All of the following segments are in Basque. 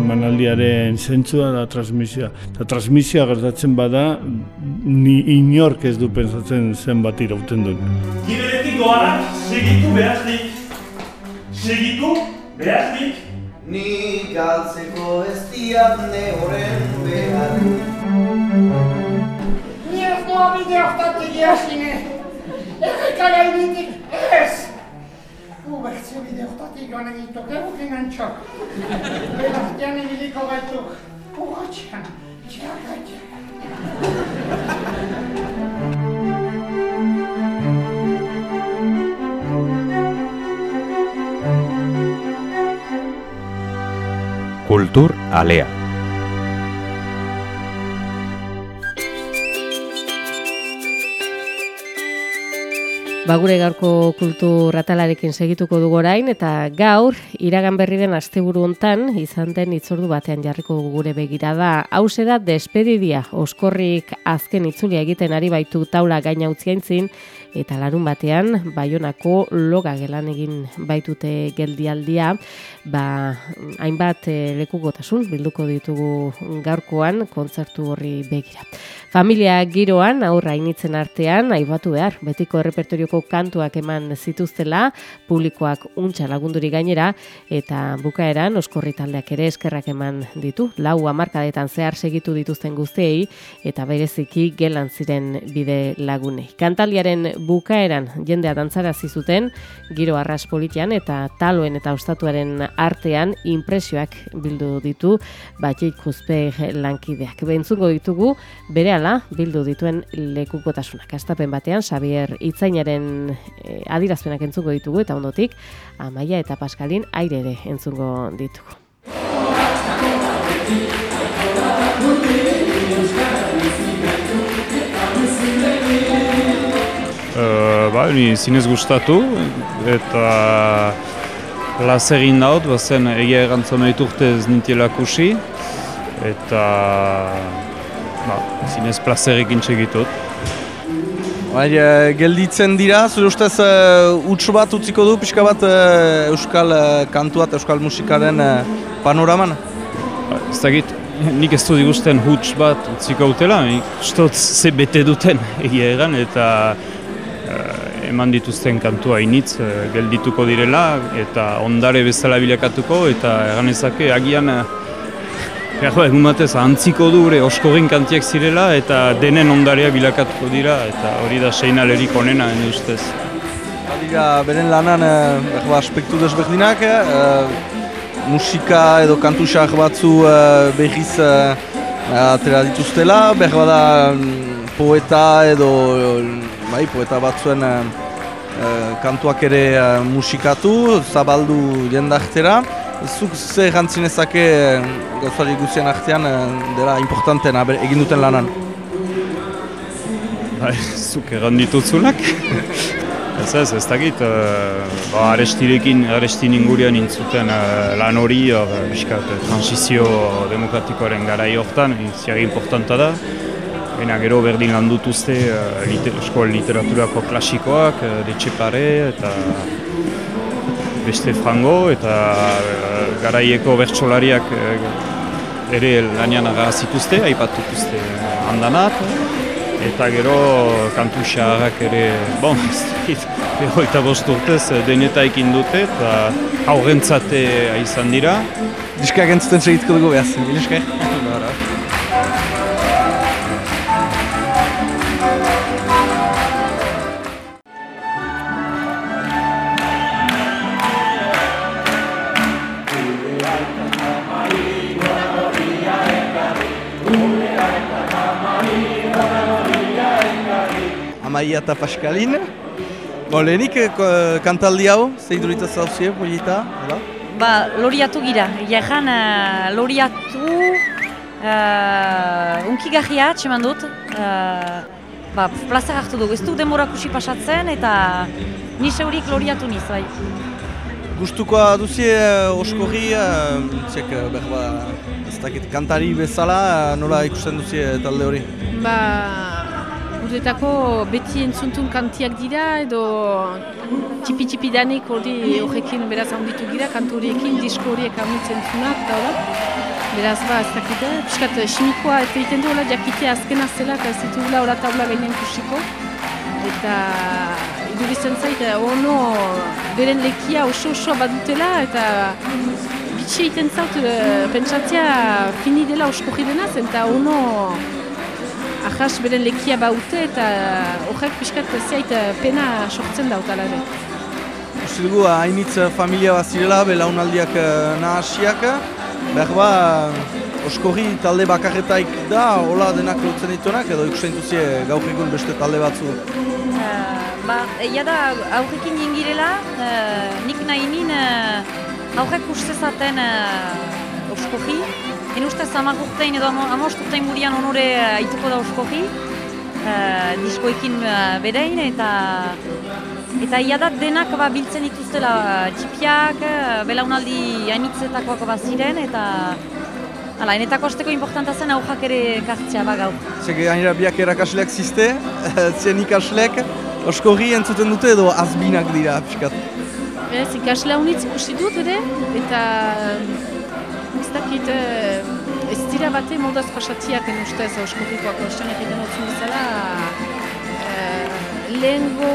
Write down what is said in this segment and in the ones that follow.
emanaldiaren zentzua da transmisioa. Eta transmisioa gertatzen bada, ni inork ez du pensatzen zenbat irauten duen. Giberetik doanak, segitu behaznik. Segitu behaznik. Ni galtzeko ez diatne horren behar. Ni ez doa bide hortatik jasine. Erreka gaibitik ez. ubertsibide urtatik joan egitok, antxok. Kultur alea. Ba gure gaurko kultur atalarekin segituko dugu orain eta gaur iragan berri den asteburu hontan izan den itzordu batean jarriko gure begirada. Hauze da despedidia oskorrik azken itzulia egiten ari baitu taula gaina utziaintzin eta larun batean Baionako loga gelan egin baitute geldialdia, ba hainbat eh, lekukotasun bilduko ditugu gaurkoan kontzertu horri begira. Familia giroan aurra initzen artean aibatu behar, betiko errepertorioko kantuak eman zituztela, publikoak untxa lagunduri gainera, eta bukaeran oskorri taldeak ere eskerrak eman ditu, lau amarkadetan zehar segitu dituzten guztiei, eta bereziki gelan ziren bide lagunei. Kantaliaren bukaeran jendea dantzara zizuten, giro arras politian eta taloen eta ostatuaren artean impresioak bildu ditu, batxik juzpe lankideak. Bentzungo ditugu, bere bildu dituen lekukotasunak. Astapen batean, Xavier Itzainaren e, adirazpenak entzungo ditugu eta ondotik, Amaia eta Paskalin aire ere entzungo ditugu. Ba, ni zinez gustatu eta laz egin daut, bazen egia erantzona diturte ez nintiela kusi eta ba, zinez plazerekin txegitut. Bai, e, gelditzen dira, zure ustez uh, utsu bat utziko du, pixka bat eh, euskal uh, kantuat, euskal musikaren uh, panoraman? Ez dakit, nik ez du digusten huts bat utziko dutela, ustot ze bete duten egia egan, eta eman dituzten kantua initz geldituko direla, eta ondare bezala bilakatuko, eta eganezake agian Ego, egun batez, antziko du gure oskorin kantiak zirela eta denen ondarea bilakatuko dira eta hori da seinalerik onena, ene ustez. Badira, beren lanan eh, aspektu desberdinak, eh, musika edo kantusak batzu eh, behiz eh, atera dituztela, behar bada mm, poeta edo bai, poeta batzuen eh kantuak ere eh, musikatu, zabaldu jendaktera. Zuk ze jantzinezake eh, gauzari guzien artean dela importantena egin duten lanan? Bai, zuk egan ditutzunak. ez ez, ez dakit, uh, ba, arestirekin, arestin ingurian intzuten uh, lan hori, uh, transizio demokratikoaren gara hortan, ziari importanta da. Baina gero berdin lan dutuzte uh, liter, eskola literaturako klasikoak, uh, Detxepare eta beste frango eta uh, garaieko bertsolariak uh, ere lanian zituzte, aipatu dituzte handanat. Eta gero kantu ere, bon, ez dut, eta bost urtez deneta ekin dute eta aurrentzate izan dira. Diskak entzuten segitko dugu behaz, Diskak? Amaia eta Paskalin. Bo, lehenik eh, kantaldi hau, zein durita zauzie, polita, Ba, loriatu gira, jahan uh, loriatu uh, unkigarria txeman dut. Uh, ba, plaza hartu dugu, ez du demorakusi pasatzen eta ni seurik loriatu niz, bai. Gustukoa duzie uh, oskorri, uh, txek, ba, ez dakit, kantari bezala, nola ikusten duzie talde hori? Ba, urtetako beti entzuntun kantiak dira edo txipi-txipi danik hori horrekin beraz handitu gira, kantu horiekin, disko horiek amutzen zunak, eta Beraz, ba, ez dakite, piskat simikoa eta egiten duela jakitea azkena zela eta ez ditugula ora taula gainen kusiko. Eta idurizen zait, eh, ono beren lekia oso osoa badutela eta bitxe egiten zaut eh, pentsatzea fini dela oskorri denaz eta ono ahas beren lekia baute eta horrek piskat zait eh, pena sortzen dautala ere. Uste dugu, hainitz eh, familia bat zirela, belaunaldiak eh, nahasiak. Behar ba, oskorri talde bakarretaik da, hola denak lotzen dituenak, edo ikusten duzie gaur egun beste talde batzu. Eh, ba, egia da aurrekin jingirela, uh, nik nahi nin uh, aurrek ustezaten uh, oskoji. En ustez amak urtein edo amo- amost urtein burian onore uh, aituko da oskoji. Uh, diskoekin uh, berein eta eta ia da denak ba, biltzen dituztela txipiak, uh, belaunaldi hainitzetakoak bat ziren eta Hala, enetako azteko importanta zen aurrak ere kartzea ba gaur. Zege gainera biak erakasleak ziste, zien ikasleak, oskorri entzuten dute edo azbinak dira, piskat. Ez, ikasle haunitz ikusi dut ere, eta ez dakit dira bate modaz pasatziak en ustez euskorrikoak ostan egiten dutzen bezala. Eh, lehengo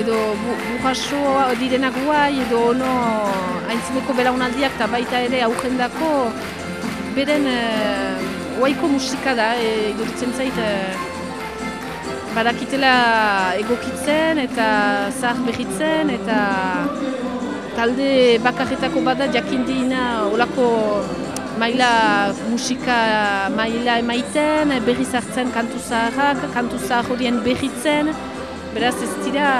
edo bu, burraso direnak guai edo ono haintzineko belaunaldiak eta baita ere aujendako beren eh, oaiko musika da, e, iduritzen zait eh, badakitela egokitzen eta zahar behitzen eta talde bakarretako bada jakindina olako maila musika maila emaiten, berriz hartzen kantu zaharrak, kantu zahar horien behitzen, beraz ez dira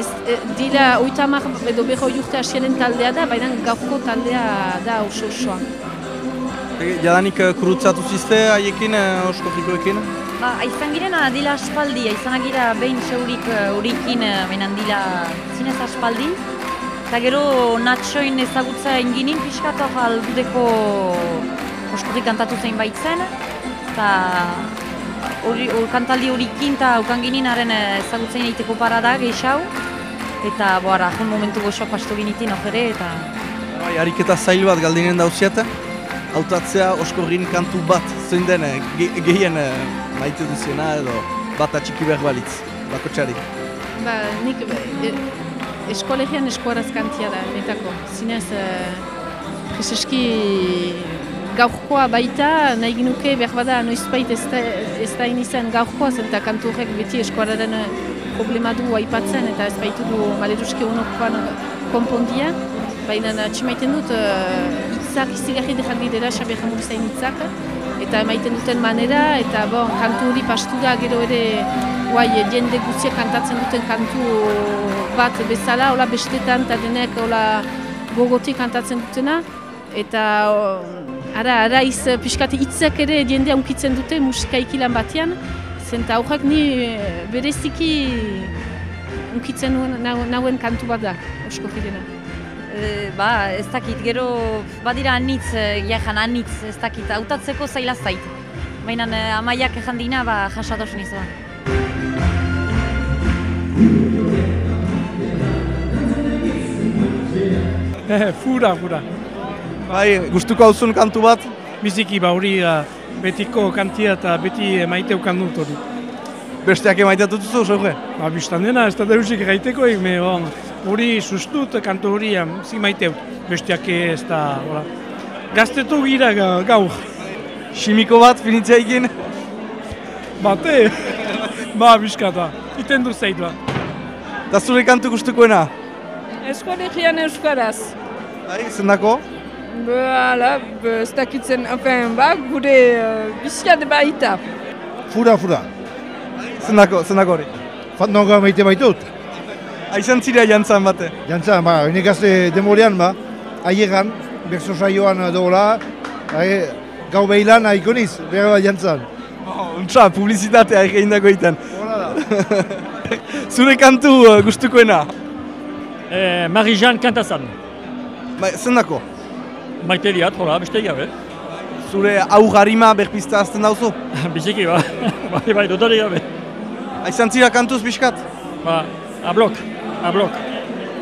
ez e, dira oita hamar edo berroi urte hasienen taldea da, baina gaurko taldea da oso osoa. Jadanik eh, kurutzatu zizte haiekin, eh, oskorrikoekin? Ba, aizan girena dila aspaldi, aizan gira behin seurik uh, urikin uh, menan dila zinez aspaldi. Eta gero natxoin ezagutza inginin pixkat hor albudeko oskurri kantatu zein baitzen. Eta hori, hor kantaldi horikin eta ukan ginen haren ezagutzein egiteko parada gehiago. Eta boara, jun momentu goxoak pastu ginitin hor ere eta Bai, ariketa zail bat galdinen dauziat, hautatzea oskorrin kantu bat, zein den eh, ge gehien eh, maite duziena edo bat atxiki behar balitz, bakotxari. Ba, nik e, eskolegian eskuaraz kantia da, netako. Zinez, e, preseski gaurkoa baita, nahi ginuke behar bada noizbait ez da, inizan gaurkoa zen eta kantu horrek beti eskuararen eh, problema du aipatzen eta ez baitu du maleruski honokoan konpondia. Baina atximaiten dut, uh, hitzak izigarri dejak dira Xabier Jamurizain hitzak, eta emaiten duten manera, eta bon, kantu hori pastu da gero ere guai, jende guztiak kantatzen duten kantu bat bezala, hola bestetan eta denek hola gogotik kantatzen dutena, eta o, ara, ara iz, pixkat hitzak ere jende unkitzen dute musika ikilan batean, zenta aurrak ni eh, bereziki unkitzen nuen, nau- nauen kantu bat da, osko jirena. E, ba, ez dakit, gero badira anitz, e, jahan anitz, ez dakit, hautatzeko zaila zait. Baina amaiak ejan dina, ba, jasados nizoa. Fura, fura. Bai, gustuko hauzun kantu bat, Biziki ba hori uh, betiko kantia eta beti maiteu dut hori. besteak emaiteatu duzu, zorre? Ba, biztan dena, ez da deusik gaiteko, me hon, hori sustut kantu hori zi maiteu. Besteak ez da, hola. Gaztetu gira ga- gaur. Simiko bat, finitzaikin? Bate, ba, biskata, iten du zait ba. Eta zure kantu gustukoena? Eskolegian euskaraz. Bai, zendako? Hala, ez dakitzen, enfin, ba, gure uh, bizkat baita. Fura, fura. Zendako, zendako hori? Fatnoga maite baitut. Aizan zira jantzan bate. Jantzan, ba, hini gazte demorean, ba, aiegan, berzo saioan dola, aie, gau behilan aikoniz, behar bat jantzan. Oh, Untsa, publizitatea egin dago egiten. Zure kantu uh, gustukoena? Eh, Marie-Jeanne Kantazan. Bai, zendako? Maite diat, hola, beste gabe. Zure aur harima berpizta azten dauzu? Biziki, ba. bai, bai, dutari gabe. Aizan zira kantuz pixkat? Ba, ablok, ablok.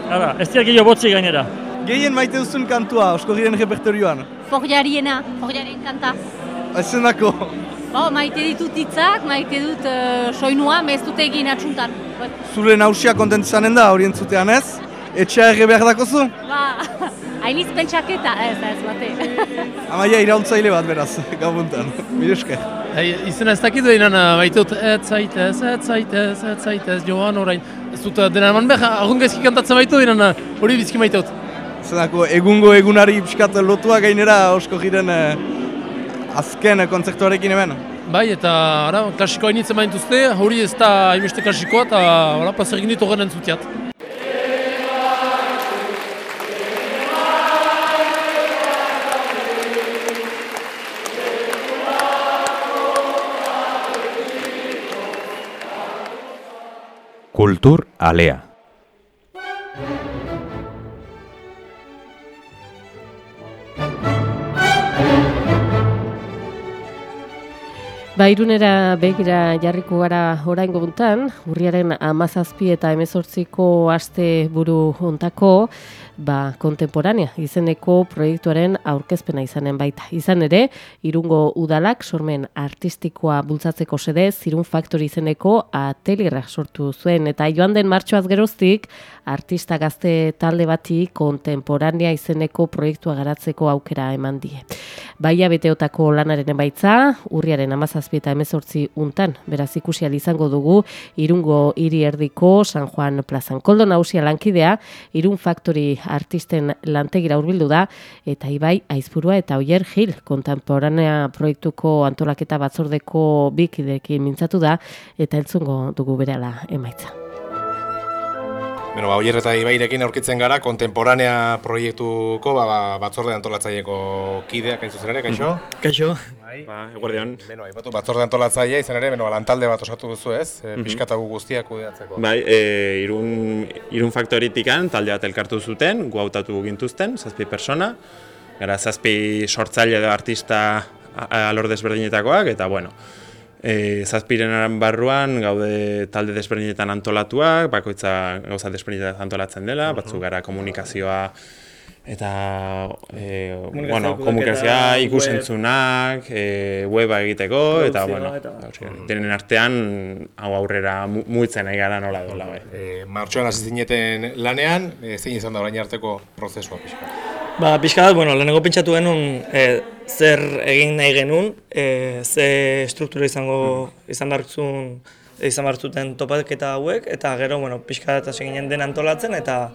Hala, ez dira gehiago botzi gainera. gehien maite duzun kantua, oskorriren repertorioan. Forjariena, forjarien kanta. Aizenako. Bo, maite ditut hitzak, maite dut uh, soinua, ez dut egin atxuntan. Zure nausia kontent izanen da, hori entzutean ez? Etxea erre behar dakozu? Ba, hainiz pentsaketa, ez, ez, bate. Amaia iraultzaile bat beraz, gabuntan. Mire esker. Hey, izena ez dakit behinan maite dut, ez zaitez, ez zaitez, ez zaitez, joan orain. Ez dut dena eman behar, agun gaizki kantatzen baitu behinan hori bizki maite dut. Zenako, egungo egunari pixkat lotua gainera osko jiren eh, azken kontzertuarekin hemen. Bai, eta ara, klasikoa initzen baintuzte, hori ez da hainbeste klasikoa, eta hala, plazer egin ditu horren entzutiat. Kultur Alea. Bairunera begira jarriko gara orain guntan, urriaren amazazpi eta emezortziko aste buru hontako, ba, kontemporanea izeneko proiektuaren aurkezpena izanen baita. Izan ere, irungo udalak sormen artistikoa bultzatzeko sede, zirun faktori izeneko atelierra sortu zuen, eta joan den martxoaz geroztik, artista gazte talde bati kontemporanea izeneko proiektua garatzeko aukera eman die. Baia beteotako lanaren emaitza, urriaren amazazpi eta emezortzi untan, beraz ikusi izango dugu, irungo hiri erdiko San Juan plazan. Koldo nausia lankidea, irun faktori artisten lantegira hurbildu da, eta ibai aizburua eta oier gil kontemporanea proiektuko antolaketa batzordeko bikidekin mintzatu da, eta entzungo dugu berela emaitza. Bueno, ba, oier eta ibairekin aurkitzen gara, kontemporanea proiektuko ba, ba, batzorde antolatzaieko kideak hain zuzen ere, kaixo? Kaixo. Bai. Ba, eguardion. Beno, aipatu batzorde antolatzailea izan ere, beno, lantalde bat osatu duzu ez, e, pixkatagu guztiak kudeatzeko. Bai, e, irun, irun faktoritikan talde bat elkartu zuten, gu hautatu gintuzten, zazpi persona, gara zazpi sortzaile edo artista alor desberdinetakoak, eta bueno, E, zazpiren barruan gaude talde desberdinetan antolatuak, bakoitza gauza desberdinetan antolatzen dela, batzu gara komunikazioa eta e, bueno, komunikazioa ikusentzunak, e, weba egiteko, eta bueno, denen artean hau aurrera muitzen nahi gara nola dola. Bai. E, martxoan hasi zineten lanean, e, zein izan da orain arteko prozesua pixka? Ba, pixka bat, bueno, lehenengo pentsatu genuen e, zer egin nahi genuen, e, ze struktura izango izan bartzun, izan bartzuten topaketa hauek, eta gero, bueno, pixka bat hasi ginen den antolatzen, eta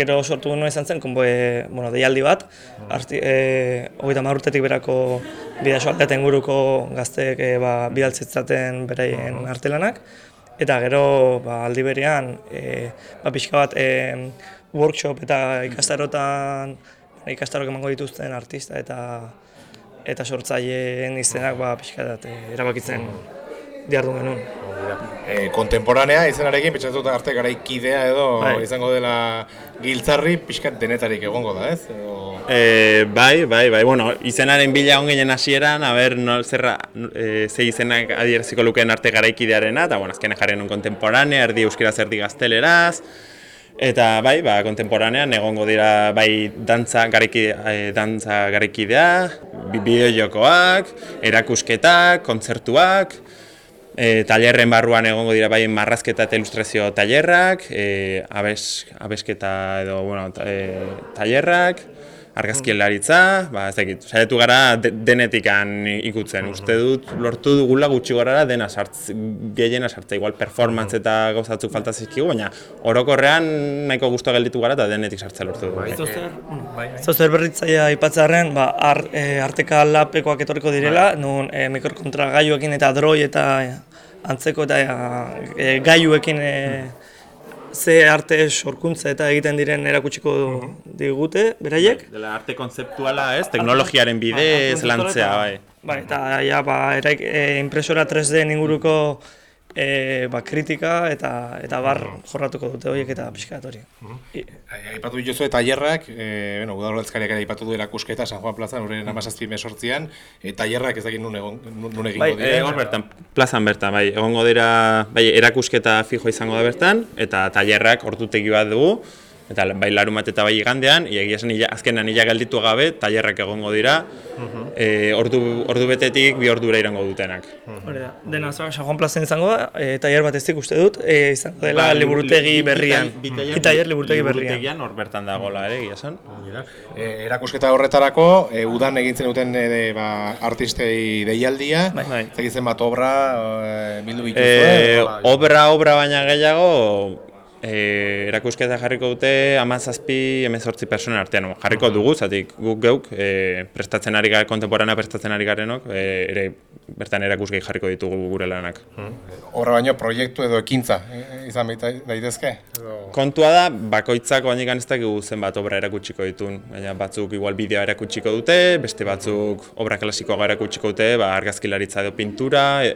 gero sortu genuen izan zen, konboe, bueno, deialdi bat, arti, e, hogeita marrutetik berako bidaso aldaten guruko gazteek e, ba, bidaltzetzaten beraien artelanak, eta gero ba, aldi berean, e, ba, pixka bat, e, workshop eta ikastarotan ikastarok emango dituzten artista eta eta sortzaileen izenak ba pixka erabakitzen diardu genuen. E, kontemporanea izenarekin pentsatu arte garaikidea edo bai. izango dela giltzarri pixkat denetarik egongo da, ez? Edo... E, bai, bai, bai, bueno, izenaren bila ongeien hasieran, aber no, zerra, e, ze izenak adierziko lukeen arte garaikidearena, eta bueno, azken jarren un kontemporanea, erdi euskera zerdi gazteleraz, Eta bai, ba, kontemporanean egongo dira bai dantza gariki eh, dantza garikidea, bideojokoak, erakusketak, kontzertuak, e, tailerren barruan egongo dira bai marrazketa eta ilustrazio tailerrak, e, abes, abesketa edo bueno, e, tailerrak, argazkielaritza, ba, ez dakit, saiatu gara denetikan ikutzen. Uste dut, lortu dugula gutxi gorara dena sartz, gehiena sartza, igual performance eta gauzatzuk falta zizkigu, baina orokorrean nahiko guztua gelditu gara eta denetik sartza lortu dugu. Bai, bai, bai. zer berritzaia ipatzarren, ba, ar, e, arteka lapekoak etorriko direla, bai. nun e, mikrokontra gaiuekin eta droi eta antzeko eta e, gaiuekin e, ze arte sorkuntza eta egiten diren erakutsiko digute, beraiek. Dela arte kontzeptuala, ez? Teknologiaren bidez lantzea, bai. Bai, eta ja, ba, eraik, e, impresora 3D inguruko e, ba, kritika eta eta bar jorratuko dute horiek eta pixkat hori. Aipatu dituzu eta tailerrak, eh bueno, udalbatzkariak ere aipatu du erakusketa San Juan Plazan, horren 17 mesortzian, e, tailerrak ez dakit nun egon nun egingo bai, dira. Bai, bertan, plazan bertan, bai, egongo dira, bai, erakusketa fijo izango da bertan eta tailerrak ordutegi bat dugu. Eta bai larumat eta bai igandean, egia esan azkenan ila gelditu gabe, tailerrak egongo dira, e, ordu, ordu betetik bi ordura irango dutenak. Hori da, dena San Juan plazan izango da, e, tailer bat ez uste dut, e, izango dela Ba, liburutegi berrian. bi tailer- liburutegi berrian. Liburutegian hor bertan dagoela ere, egia esan. E, erakusketa horretarako, e, udan egintzen duten e, ba, artistei deialdia, bai. zegitzen bat obra e, bildu bituzue. E, obra, obra baina gehiago, e, erakusketa jarriko dute amazazpi, emezortzi persona artean jarriko dugu, zatik guk geuk e, prestatzen ari gara, kontemporana prestatzen ari garenok, e, ere bertan erakusgai jarriko ditugu gure lanak. Obra baino proiektu edo ekintza e, izan baita daitezke? Edo... Kontua da, bakoitzak baina ez dakigu zenbat obra erakutsiko ditun. Baina batzuk igual bideoa erakutsiko dute, beste batzuk obra klasikoa erakutsiko dute, ba, argazkilaritza edo pintura, e,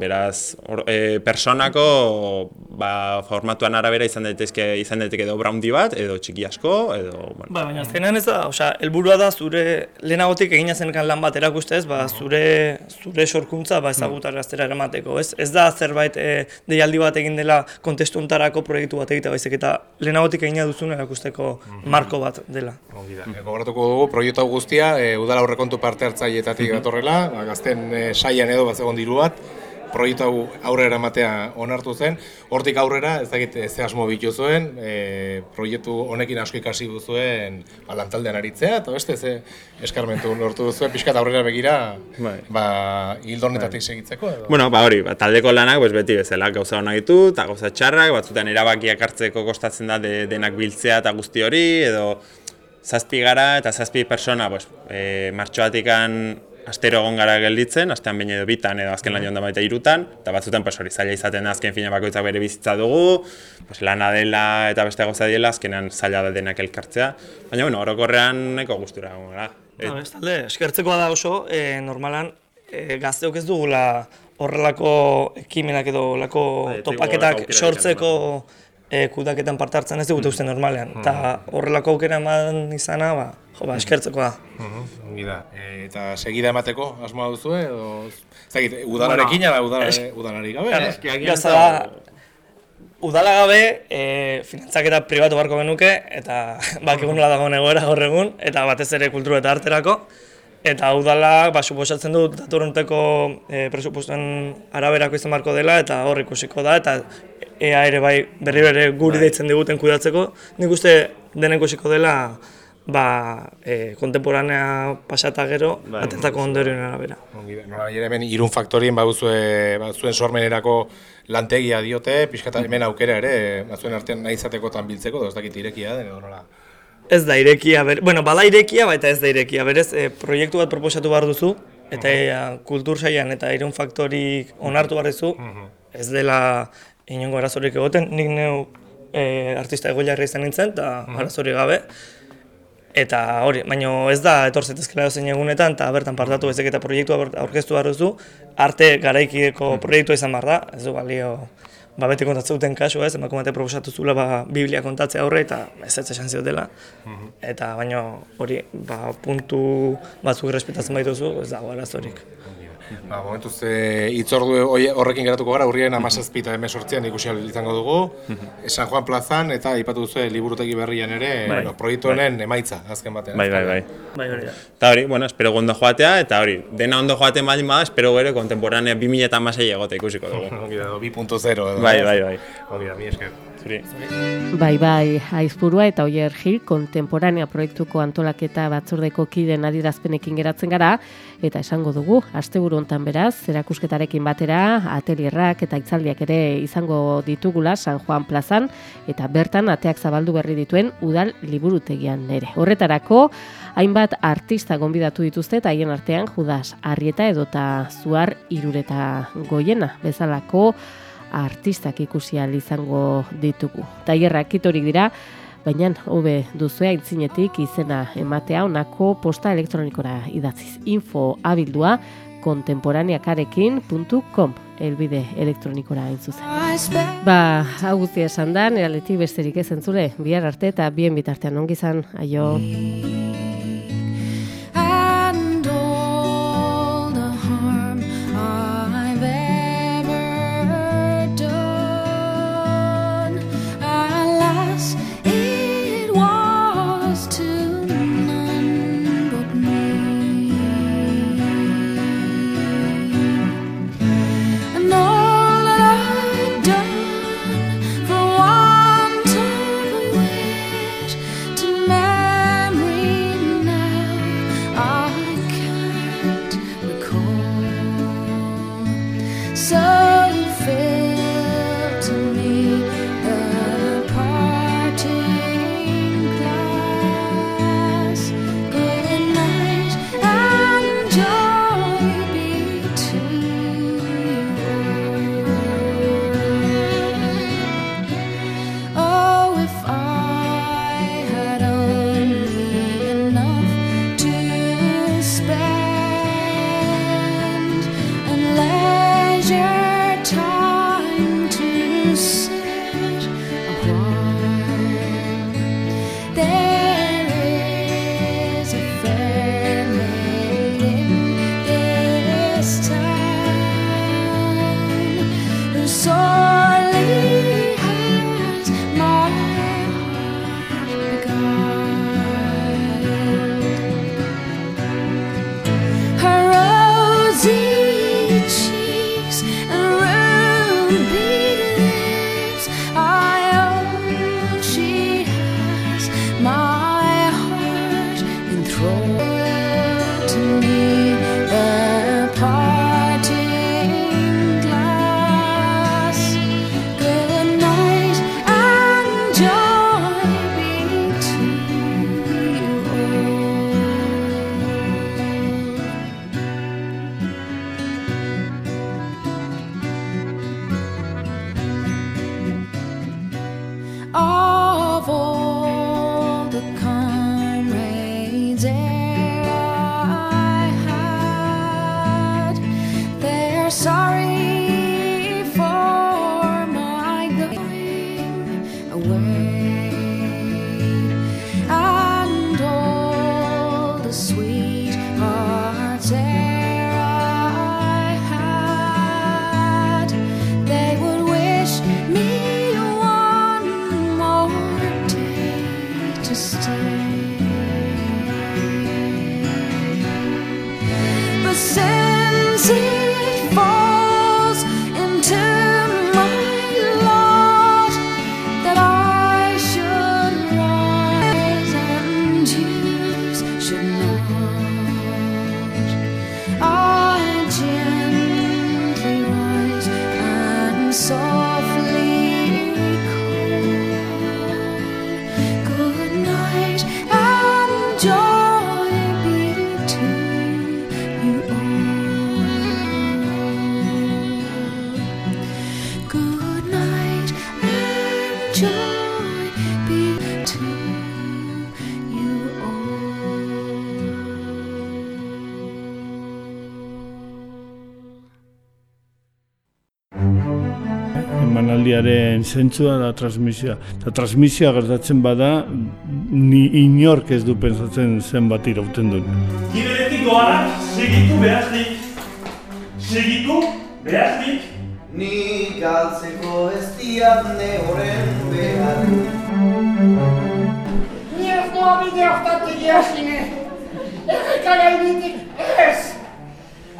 beraz, or, e, personako ba, formatuan arabera izan daitezke izan daiteke edo obra handi bat, edo txiki asko, edo... Bueno. Ba, baina azkenean ez da, osea, helburua da zure lehenagotik egina zenkan lan bat erakustez, ba, zure zure sorkuntza ba ezagutaraztera eramateko, ez? Ez da zerbait e, deialdi bat egin dela kontestu hontarako proiektu bat egitea baizik eta lehenagotik egina duzun erakusteko marko bat dela. Ongi da. E, gogoratuko dugu proiektu guztia e, udala aurrekontu parte hartzaileetatik Mhm. datorrela, ba, gazten e, saian edo bat zegoen diru bat, proiektu hau aurrera ematea onartu zen. Hortik aurrera, ez dakit ze asmo bitu zuen, e, proiektu honekin asko ikasi duzuen ba, lantaldean aritzea, eta beste ze eskarmentu lortu duzuen, pixkat aurrera begira, Bai. ba, hildo honetatik segitzeko. Edo? Bueno, ba hori, ba, taldeko lanak pues, beti bezala gauza onak ditu, eta gauza txarrak, batzutan erabakiak hartzeko kostatzen da de, denak biltzea eta guzti hori, edo zazpi gara eta zazpi persona pues, e, martxoatikan astero egon gara gelditzen, astean baina edo bitan edo azken lan joan da baita irutan, eta batzutan pues, hori zaila izaten da azken fina bakoitzak bere bizitza dugu, pues, lana dela eta beste gauza diela, azkenean zaila da denak elkartzea, baina bueno, orokorrean nahiko gustura egongo gara. Ba, bestalde, eskertzekoa da oso, e, normalan e, gazteok ez dugula horrelako ekimenak edo lako ez topaketak sortzeko e, kudaketan parte hartzen ez digute uste normalean. Eta horrelako aukera eman izana, ba, jo, ba, eskertzekoa da. Ongi da. E, eta segida emateko asmoa duzue edo ez dakit, udalarekin ala udalare, es- udalari gabe? Claro, eh? Gauza da, udala gabe, e, finantzaketa pribatu barko genuke, eta bakigun nola dagoen egoera gaur egun, eta batez ere kultura eta arterako. Eta udala, ba, suposatzen du datorrenteko e, presupostuen araberako izan barko dela, eta hor ikusiko da, eta ea ere bai berri bere guri deitzen diguten kudatzeko. Nik uste dena ikusiko dela, ba, e, kontemporanea pasata gero, Bai. atetako ondorioen arabera. Ongi da. Nola ere hemen irun faktorien baduzue bazuen sormenerako lantegia diote, pixkata hemen aukera ere, bazuen artean nahi izatekotan biltzeko, edo ez dakit irekia den edo nola. Ez da irekia, ber... bueno, bada irekia, baita ez da irekia, berez, e, proiektu bat proposatu behar duzu, eta uh kultur saian eta irun faktorik onartu behar duzu, ez dela inongo arazorik egoten, nik neu e, artista egoilarra izan nintzen, eta arazorik gabe, Eta hori, baina ez da etor zetezkela dozein egunetan, eta bertan partatu ezek eta proiektua aurkeztu behar duzu, arte garaikideko proiektua izan behar da, ez du balio ba, beti kontatzen duten kasu ez, emakume batek proposatu zula ba, Biblia kontatzea aurre eta ez ez esan ziotela. Eta baina hori, ba, puntu batzuk respetatzen baituzu, ez dago arazorik. Ba, momentuz e, itzordu horrekin geratuko gara, urrien amazazpi eta emesortzian ikusi izango dugu, San Juan plazan eta aipatu duzu liburutegi berrian ere, Bai. bueno, proiektu honen emaitza, azken batean. Bai, bai, bai. Bai, hori da. Eta hori, bueno, espero ondo joatea, eta hori, dena ondo joaten baldin bada, espero gero kontemporanea 2006 egote ikusiko dugu. Ongi da, 2.0 edo. Bai, bai, bai. Ongi da, mi esker. Zuri. Bai, bai, aizpurua eta Oier Gil kontemporanea proiektuko antolaketa batzordeko kiden adirazpenekin geratzen gara, eta esango dugu, asteburu hontan beraz, erakusketarekin batera, atelierrak eta itzaldiak ere izango ditugula San Juan plazan, eta bertan ateak zabaldu berri dituen udal liburutegian ere. Horretarako, hainbat artista gonbidatu dituzte eta haien artean Judas Arrieta edota Zuar Irureta Goiena bezalako artistak ikusi ahal izango ditugu. Tailerrak kitorik dira, baina hobe duzue aintzinetik izena ematea onako posta elektronikora idatziz. Info abildua kontemporaneakarekin.com elbide elektronikora hain zuzen. Ba, hau guztia esan da, neraletik besterik ez entzule, bihar arte eta bien bitartean ongi izan, aio. Emanaldiaren zentzua da transmisioa. Eta transmisioa gertatzen bada, ni inork ez du pensatzen zenbat irauten duen. Giberetik doanak segitu behaznik. Segitu behaznik. Ni galtzeko ez diat ne horren behar Ni ez doa bide hortatik jasine. Errekara initik ez.